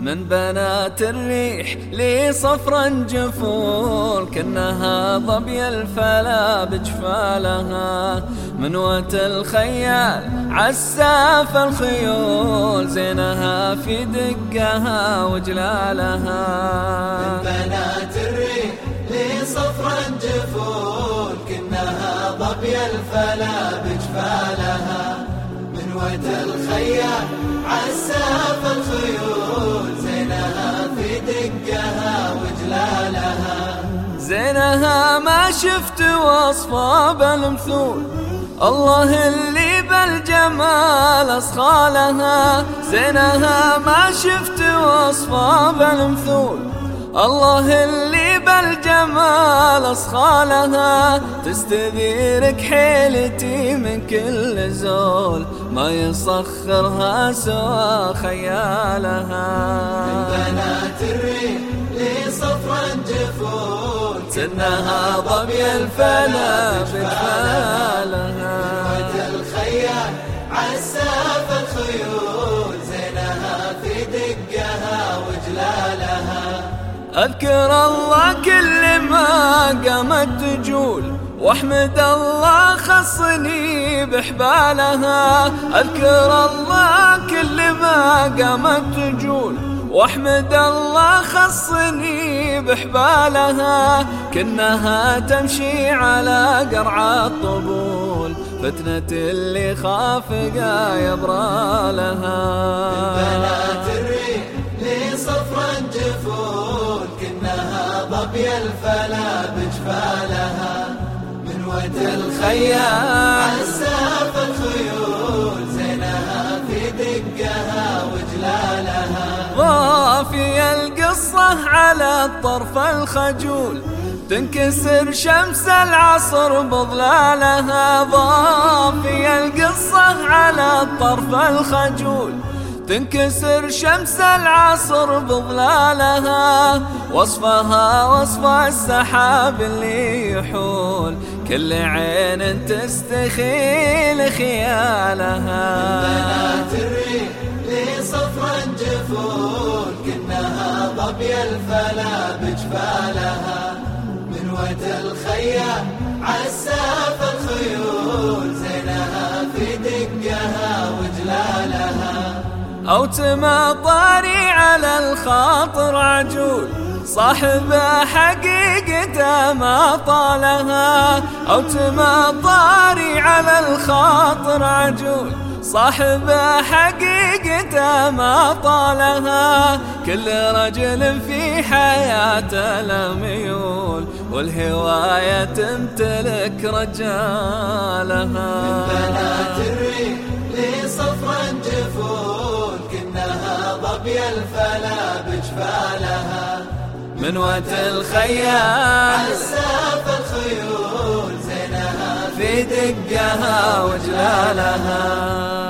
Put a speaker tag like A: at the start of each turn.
A: بنات الريح لي صفرا جفول كأنها ظبي الفلا بجفالها. من وت الخيال عساف الخيول زينها في دقها وجلالها.
B: من بنات الريح لي صفرا جفول كأنها ظبي الفلا بجفالها. من وت الخيال
A: ما شفت وصفه بالمثول الله اللي بالجمال أصخالها زينها ما شفت وصفه بالمثول الله اللي بالجمال أصخالها تستذيرك حيلتي من كل زول. ما يصخرها سوى خيالها.
B: بنات الريح لي صفرا جفون.
A: سنها ضبي الفلا
B: بفالها الخيال عساف الخيول زينها في دقها وجلالها
A: أذكر الله كل ما قامت تجول واحمد الله خصني بحبالها أذكر الله كل ما قامت تجول واحمد الله خصني بحبالها كنها تمشي على قرع الطبول فتنة اللي خافقة يبرى لها
B: بنات الريح لي صفرا جفول كنها ضبي الفلا بجفالها. قوة الخيال عساف الخيول
A: على الطرف الخجول تنكسر شمس العصر بظلالها ضافي القصة على الطرف الخجول تنكسر شمس العصر بظلالها وصفها وصف السحاب اللي يحول كل عين تستخيل خيالها.
B: ضبي الفلا بجفالها من وت الخيال عساف الخيول زينها في دقها وجلالها.
A: أو تمطري على الخاطر عجول صاحب حقيقته ما طالها. أو تمطري على الخاطر عجول صاحب حقيقته ما طالها. كل رجل في حياته لميول والهواية تمتلك رجالها.
B: من بنات الريح لي صفرا جفول كنها ضبي الفلا بجفالها
A: من وقت الخيال.
B: عساف الخيول
A: في دقها وجلالها.